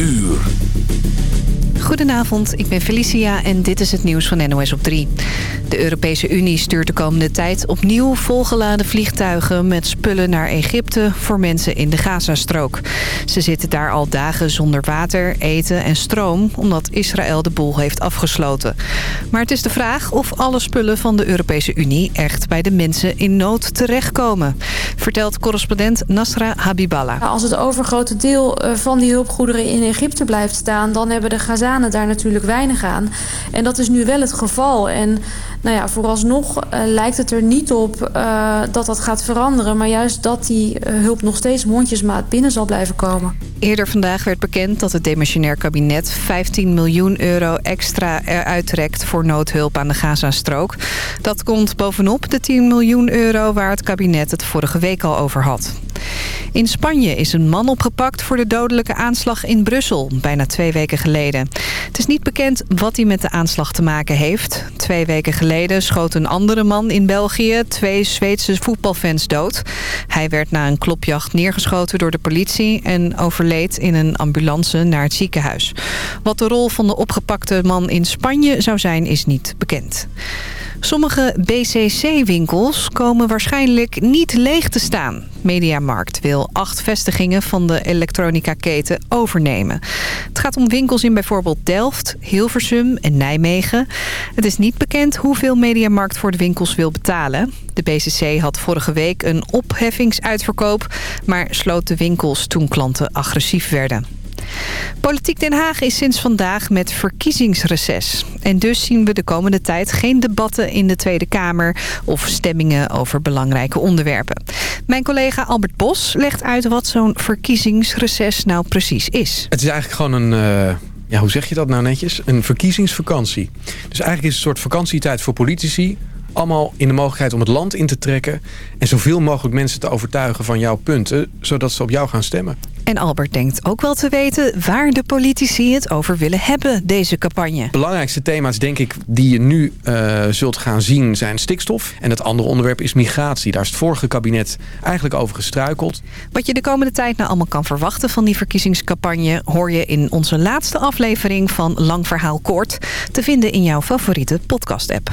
uur. Goedenavond, ik ben Felicia en dit is het nieuws van NOS op 3. De Europese Unie stuurt de komende tijd opnieuw volgeladen vliegtuigen met spullen naar Egypte voor mensen in de Gazastrook. Ze zitten daar al dagen zonder water, eten en stroom omdat Israël de boel heeft afgesloten. Maar het is de vraag of alle spullen van de Europese Unie echt bij de mensen in nood terechtkomen. Vertelt correspondent Nasra Habiballah. Als het overgrote deel eh, van die hulpgoederen in Egypte blijft staan, dan hebben de Gazanen daar natuurlijk weinig aan. En dat is nu wel het geval. En nou ja, vooralsnog uh, lijkt het er niet op uh, dat dat gaat veranderen. Maar juist dat die uh, hulp nog steeds mondjesmaat binnen zal blijven komen. Eerder vandaag werd bekend dat het demissionair kabinet 15 miljoen euro extra uittrekt voor noodhulp aan de Gazastrook. Dat komt bovenop de 10 miljoen euro waar het kabinet het vorige week al over had. In Spanje is een man opgepakt voor de dodelijke aanslag in Brussel, bijna twee weken geleden. Het is niet bekend wat hij met de aanslag te maken heeft. Twee weken geleden schoot een andere man in België twee Zweedse voetbalfans dood. Hij werd na een klopjacht neergeschoten door de politie en overleed in een ambulance naar het ziekenhuis. Wat de rol van de opgepakte man in Spanje zou zijn is niet bekend. Sommige BCC-winkels komen waarschijnlijk niet leeg te staan. Mediamarkt wil acht vestigingen van de elektronica-keten overnemen. Het gaat om winkels in bijvoorbeeld Delft, Hilversum en Nijmegen. Het is niet bekend hoeveel Mediamarkt voor de winkels wil betalen. De BCC had vorige week een opheffingsuitverkoop... maar sloot de winkels toen klanten agressief werden. Politiek Den Haag is sinds vandaag met verkiezingsreces. En dus zien we de komende tijd geen debatten in de Tweede Kamer... of stemmingen over belangrijke onderwerpen. Mijn collega Albert Bos legt uit wat zo'n verkiezingsreces nou precies is. Het is eigenlijk gewoon een... Uh ja, hoe zeg je dat nou netjes? Een verkiezingsvakantie. Dus eigenlijk is het een soort vakantietijd voor politici allemaal in de mogelijkheid om het land in te trekken... en zoveel mogelijk mensen te overtuigen van jouw punten... zodat ze op jou gaan stemmen. En Albert denkt ook wel te weten waar de politici het over willen hebben, deze campagne. Belangrijkste thema's, denk ik, die je nu uh, zult gaan zien, zijn stikstof. En het andere onderwerp is migratie. Daar is het vorige kabinet eigenlijk over gestruikeld. Wat je de komende tijd nou allemaal kan verwachten van die verkiezingscampagne... hoor je in onze laatste aflevering van Lang Verhaal Kort... te vinden in jouw favoriete podcast-app.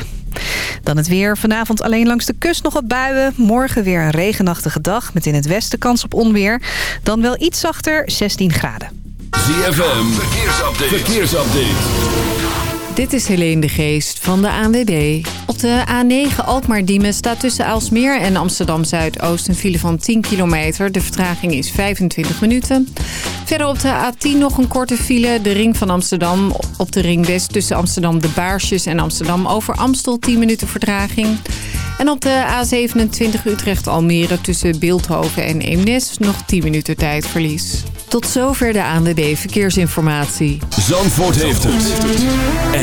Dan het weer. Vanavond alleen langs de kust nog wat buien. Morgen weer een regenachtige dag met in het westen kans op onweer. Dan wel iets zachter, 16 graden. ZFM, verkeersupdate. verkeersupdate. Dit is Helene de Geest van de ANWB. Op de A9 Alkmaar-Diemen staat tussen Aalsmeer en Amsterdam-Zuidoost een file van 10 kilometer. De vertraging is 25 minuten. Verder op de A10 nog een korte file. De ring van Amsterdam op de ring West tussen Amsterdam de Baarsjes en Amsterdam over Amstel 10 minuten vertraging. En op de A27 Utrecht-Almere tussen Beeldhoven en Eemnes nog 10 minuten tijdverlies. Tot zover de ANWB Verkeersinformatie. Zandvoort heeft het.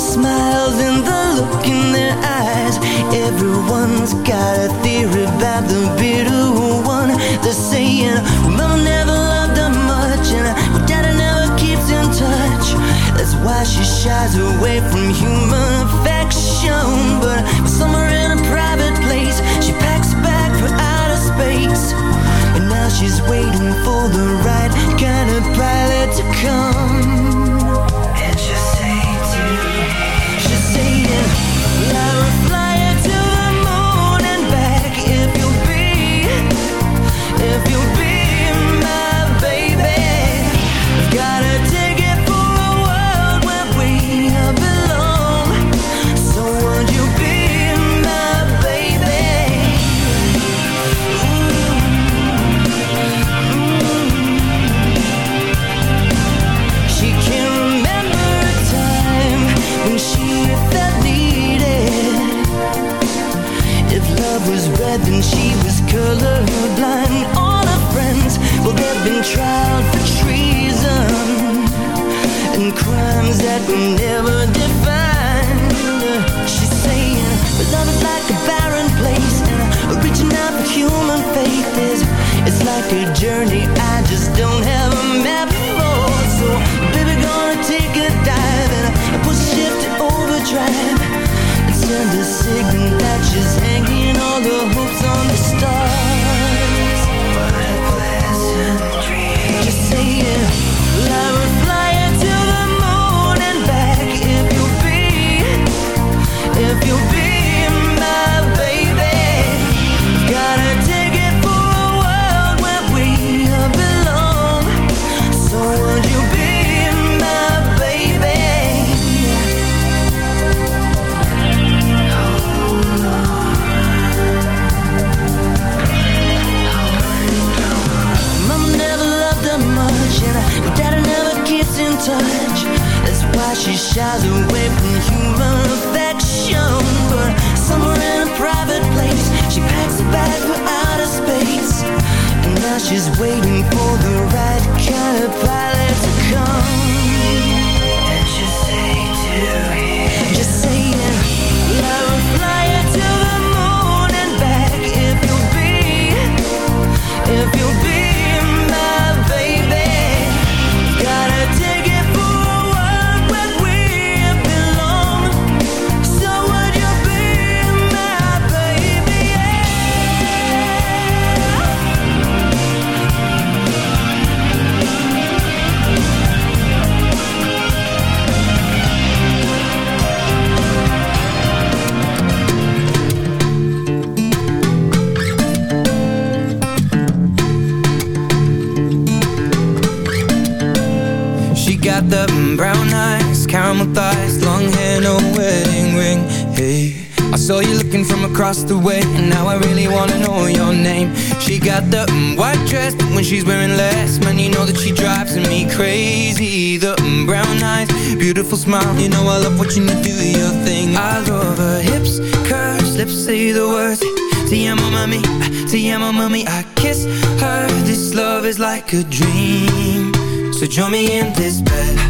Smiles and the look in their eyes. Everyone's got a theory about the bitter one. They're saying, Mama never loved her much, and daddy never keeps in touch. That's why she shies away from human beautiful smile. You know I love watching you do your thing. I love her hips, curves, lips say the words. Te amo mami, te amo mami I kiss her, this love is like a dream. So join me in this bed.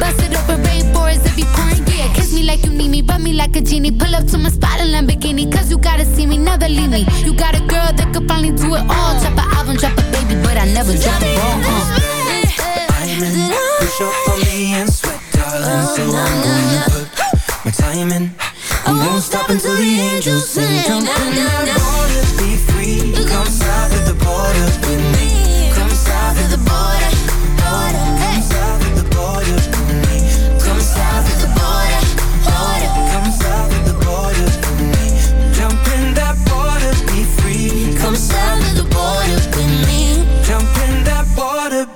Bust it open, rain forest if you pouring, yeah. Kiss me like you need me, rub me like a genie. Pull up to my spot in Lamborghini, cause you gotta see me, never leave me. You got a girl that could finally do it all. Drop an album, drop a baby, but I never drop it all. Uh. Diamond, push up for me and sweat, darling. So I'm gonna put my time in. I oh, won't stop until the angels sing. Jump in the borders, be free. Come south of the border with me. Come south of the border.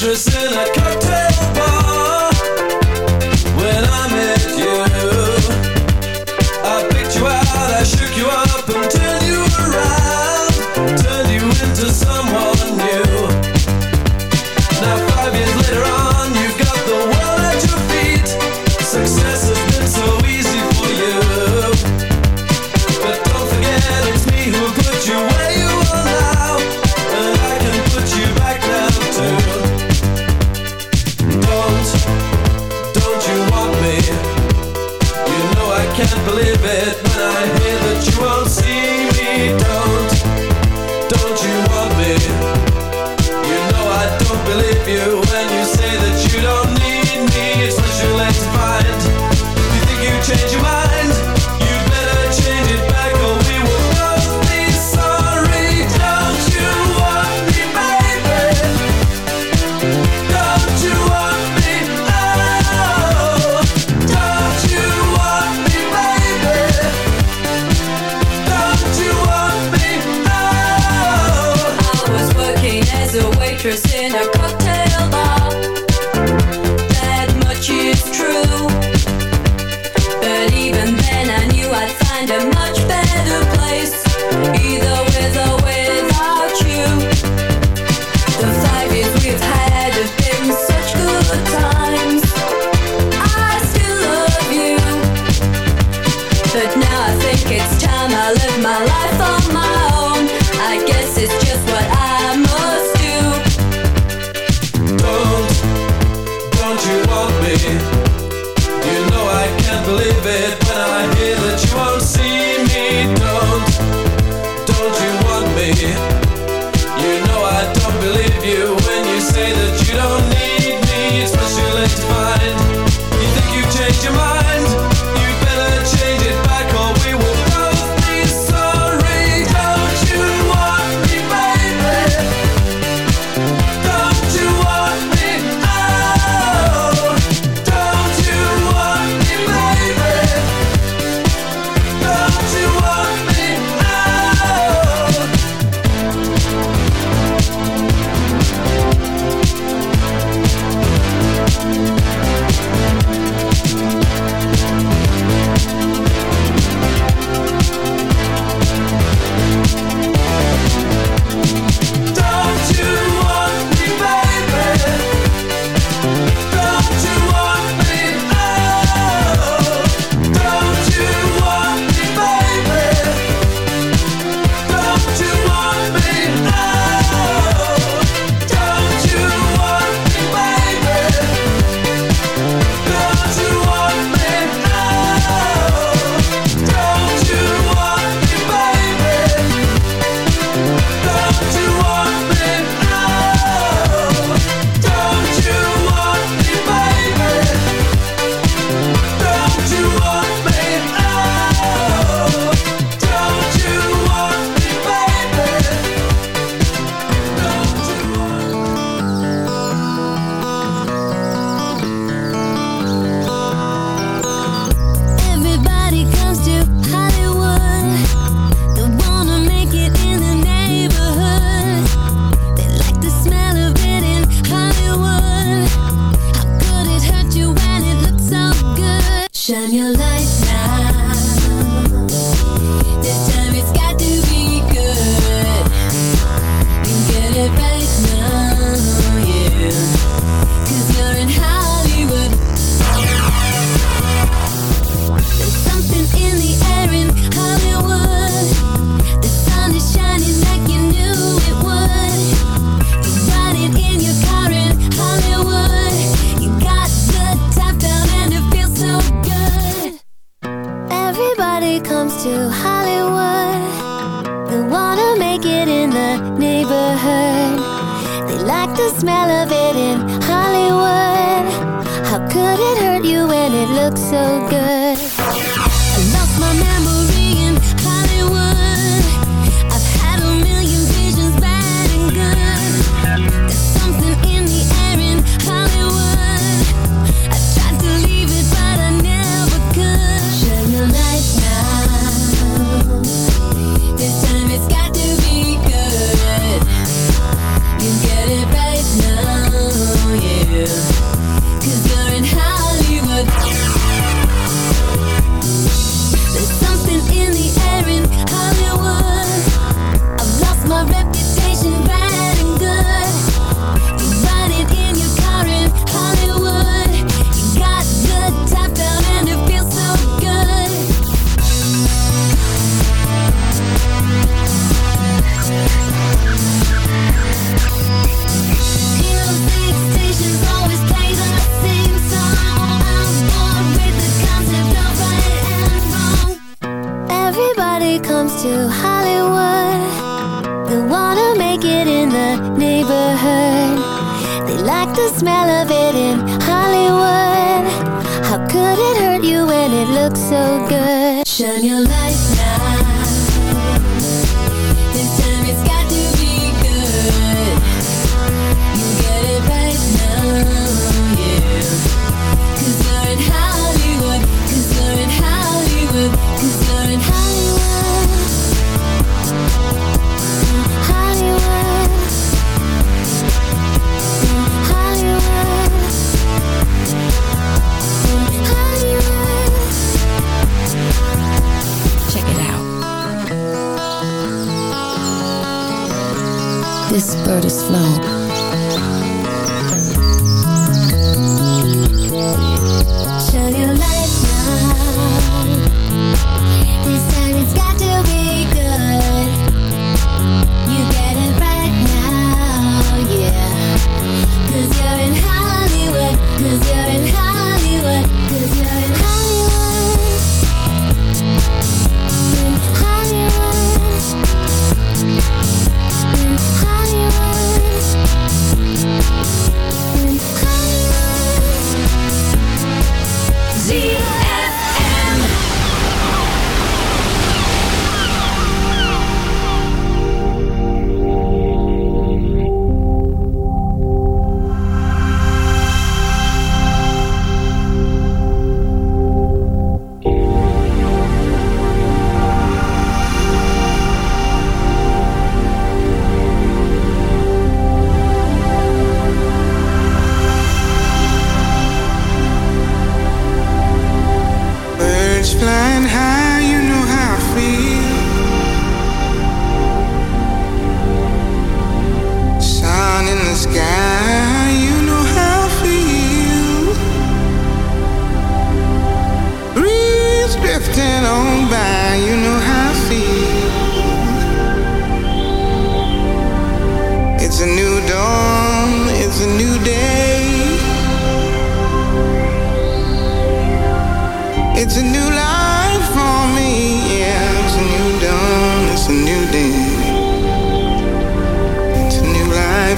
Just in a neighborhood. They like the smell of it in Hollywood. How could it hurt you when it looks so good? smell of bird is flying.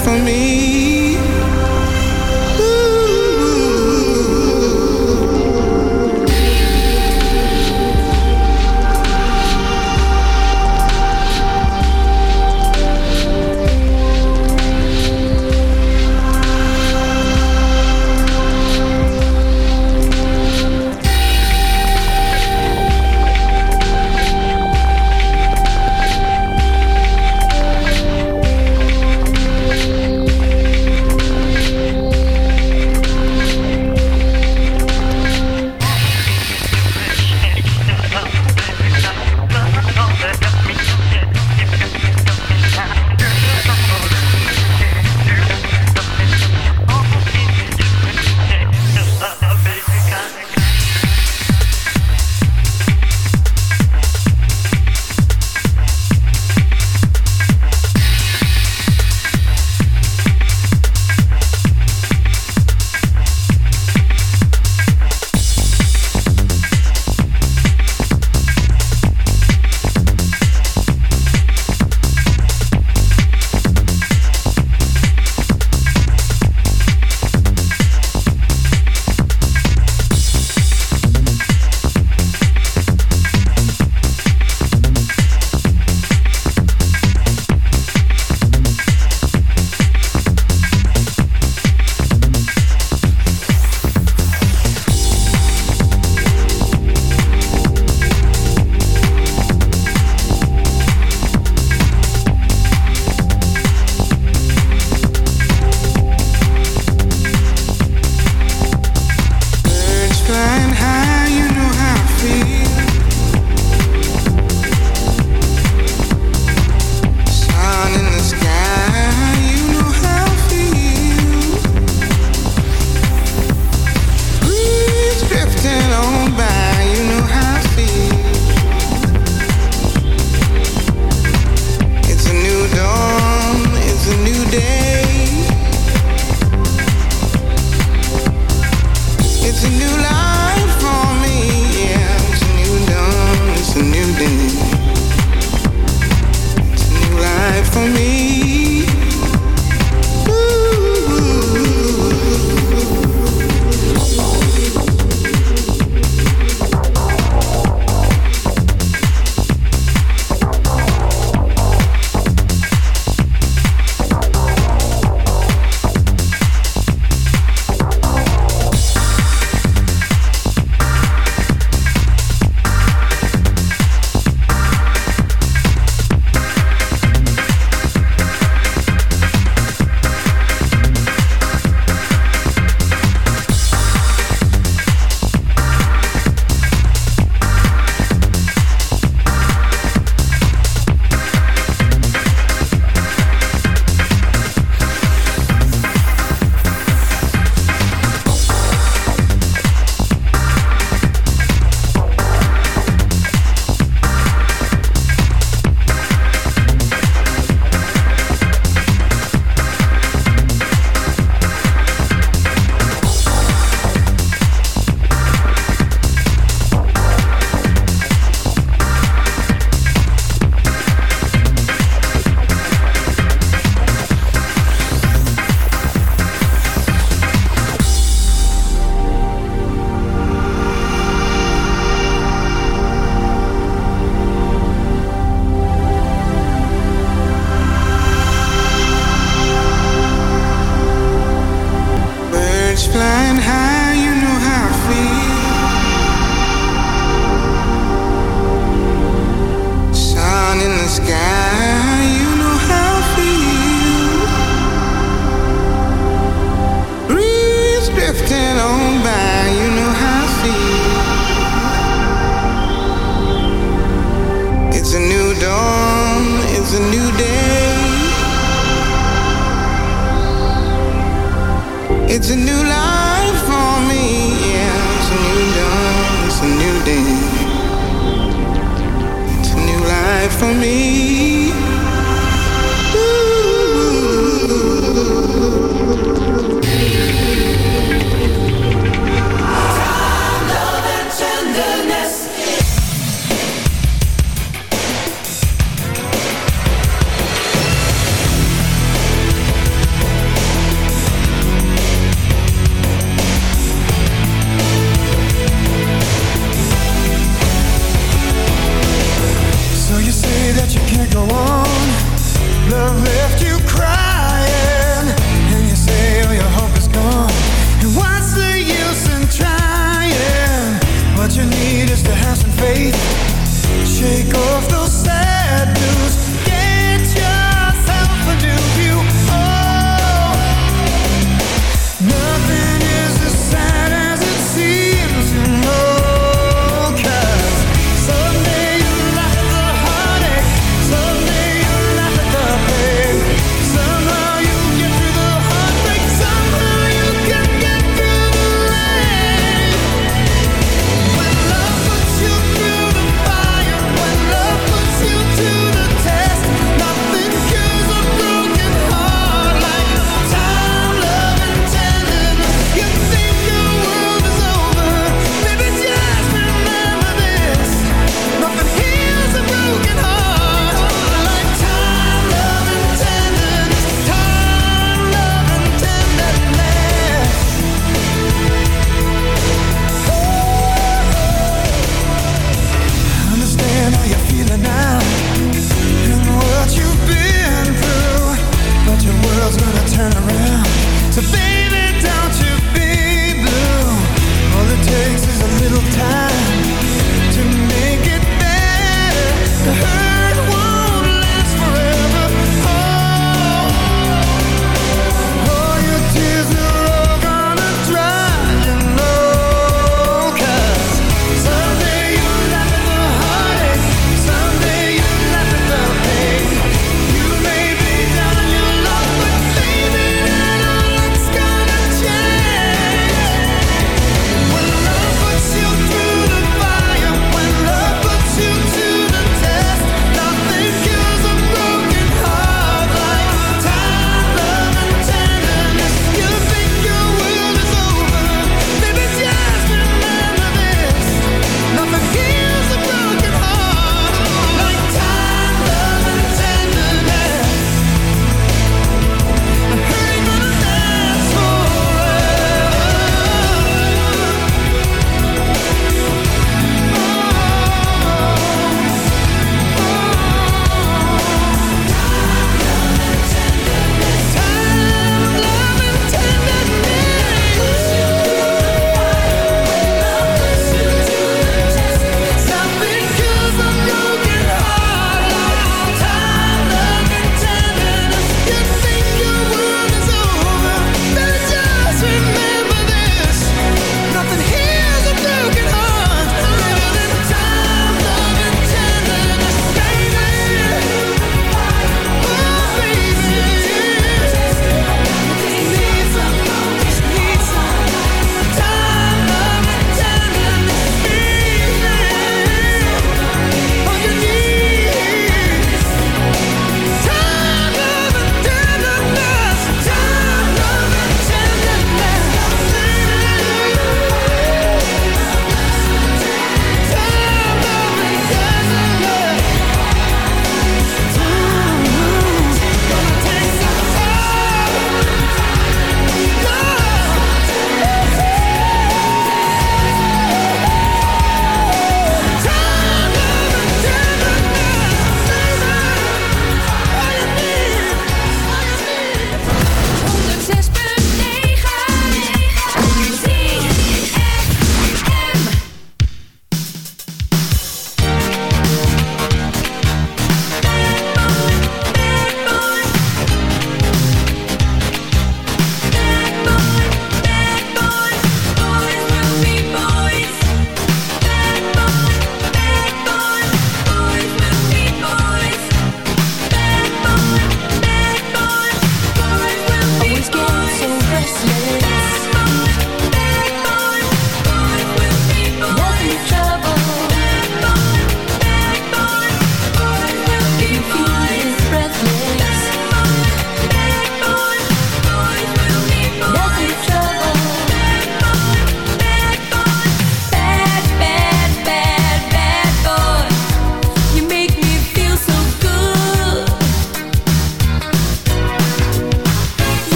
for me.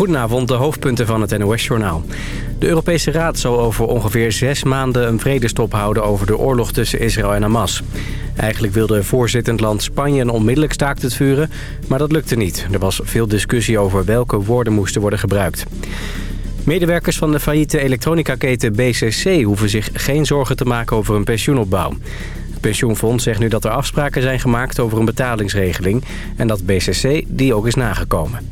Goedenavond, de hoofdpunten van het NOS-journaal. De Europese Raad zal over ongeveer zes maanden een vredestop houden... over de oorlog tussen Israël en Hamas. Eigenlijk wilde voorzittend land Spanje een onmiddellijk staakt het vuren... maar dat lukte niet. Er was veel discussie over welke woorden moesten worden gebruikt. Medewerkers van de failliete elektronica-keten BCC... hoeven zich geen zorgen te maken over een pensioenopbouw. Het pensioenfonds zegt nu dat er afspraken zijn gemaakt over een betalingsregeling... en dat BCC die ook is nagekomen.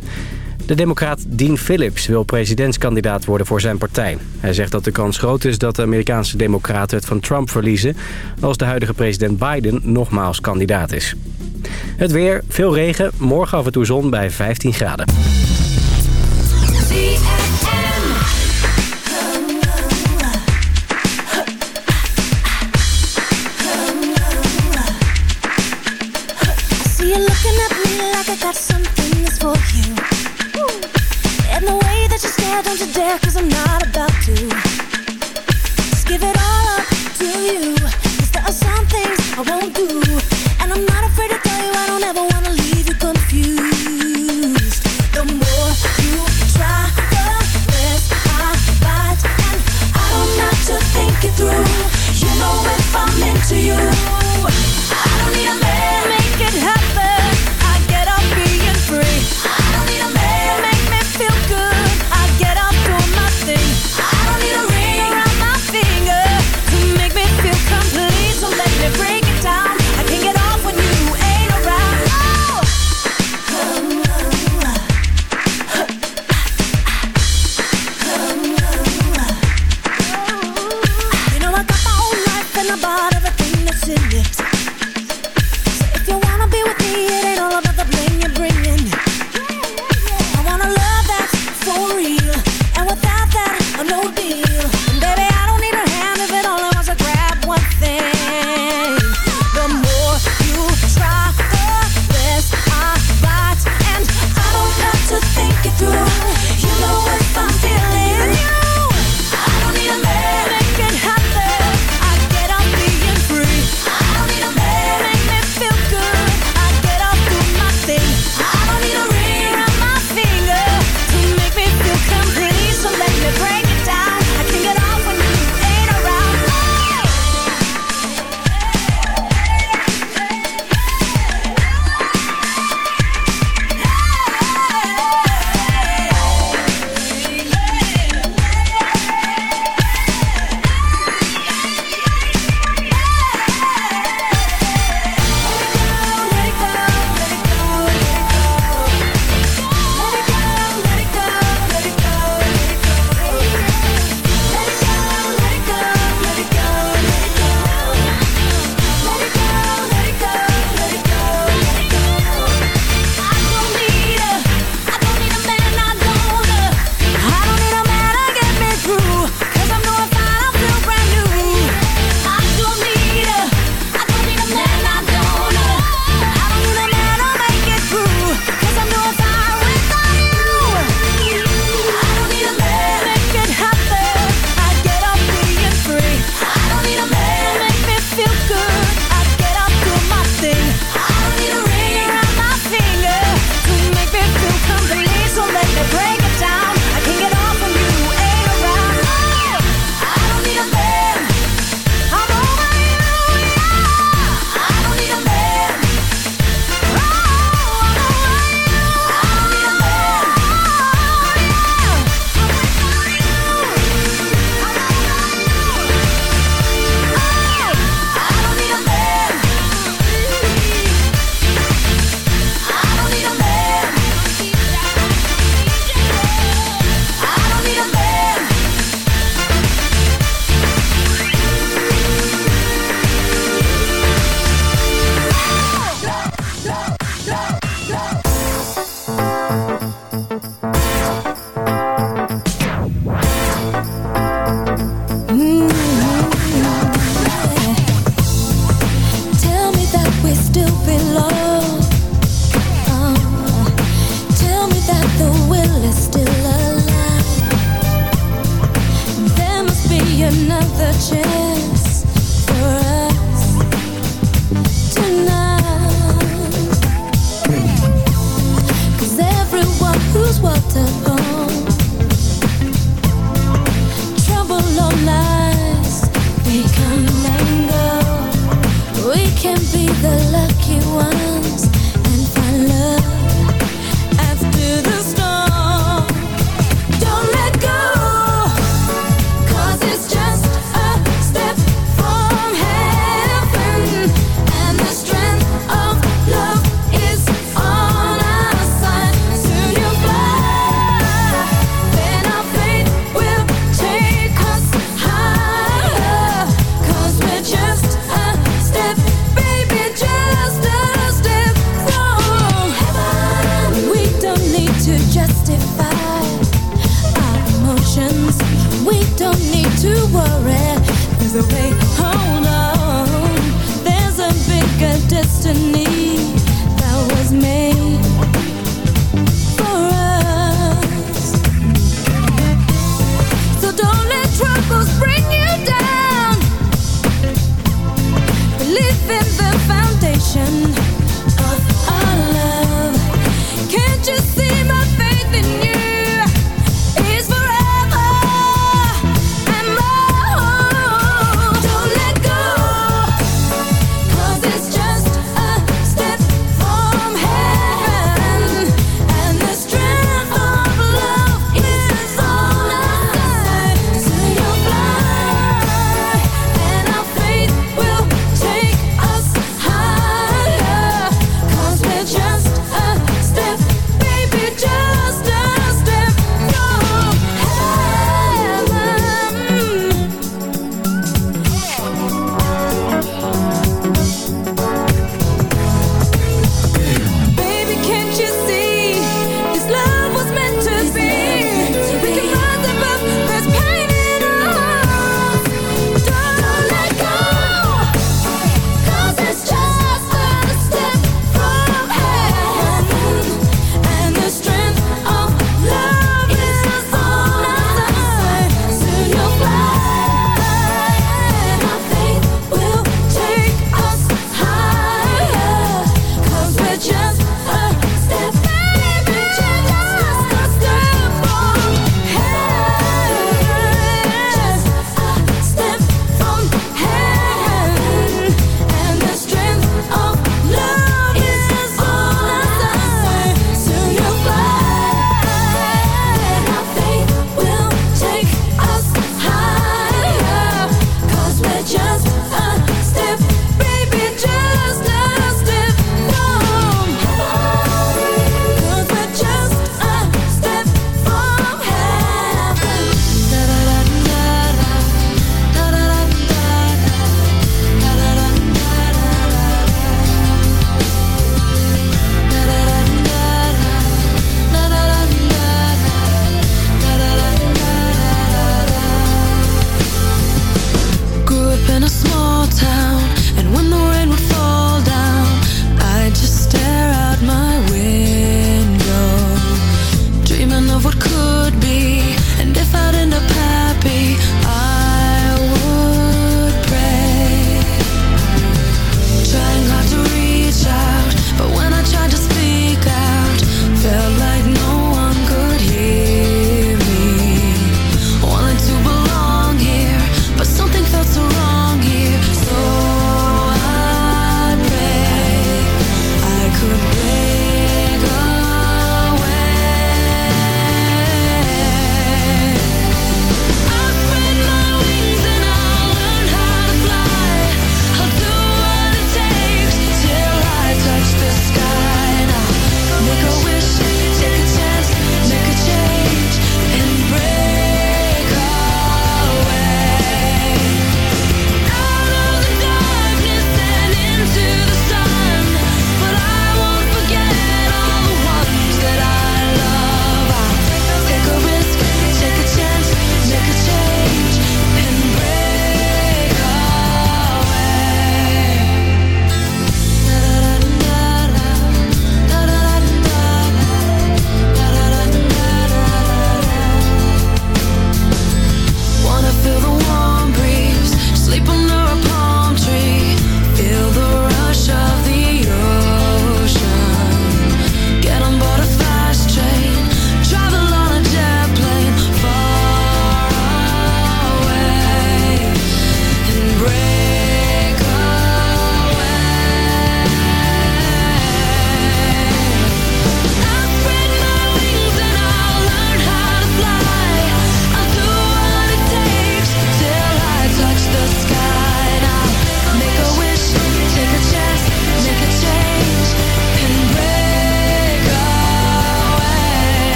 De democraat Dean Phillips wil presidentskandidaat worden voor zijn partij. Hij zegt dat de kans groot is dat de Amerikaanse democraten het van Trump verliezen... als de huidige president Biden nogmaals kandidaat is. Het weer, veel regen, morgen af en toe zon bij 15 graden. Don't you dare, cause I'm not about to.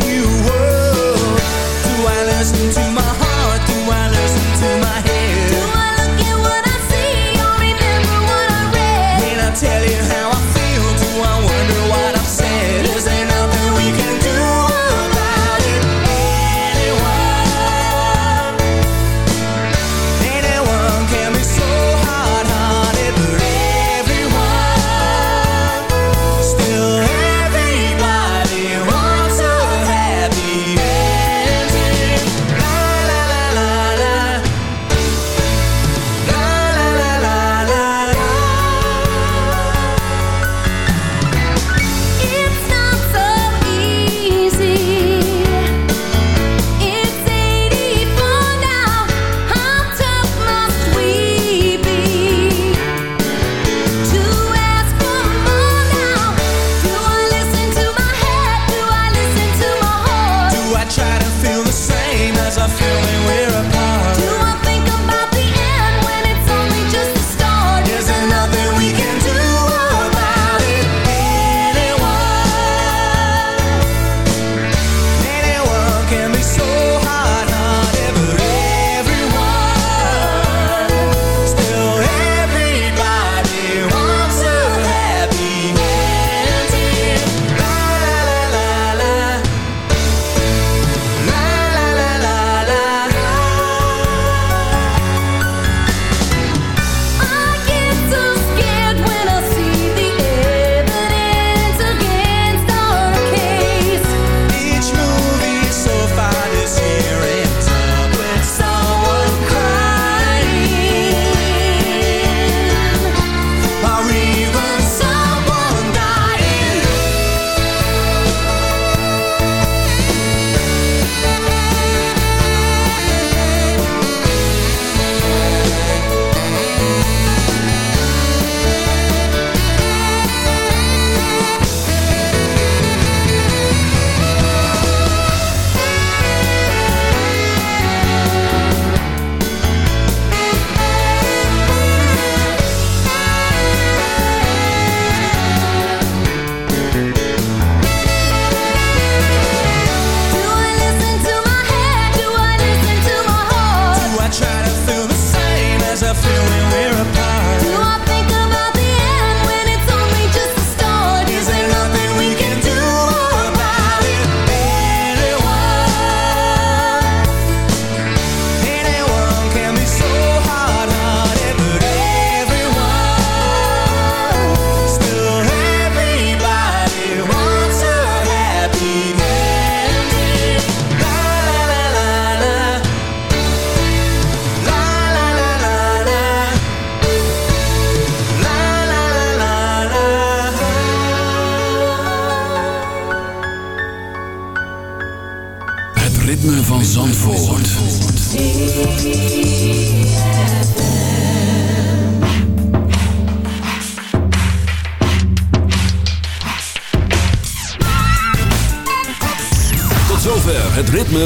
give you